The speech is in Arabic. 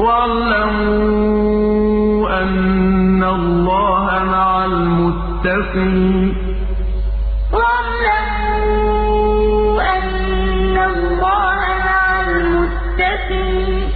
واعلموا أن الله مع المتقين. واعلموا أن الله مع المتقين.